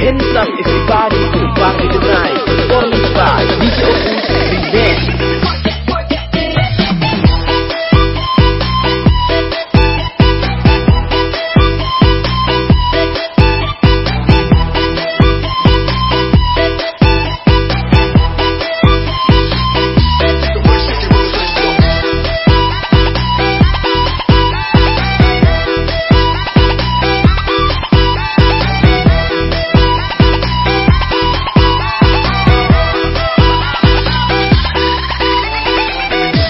Inside is the body, body tonight. Forming five.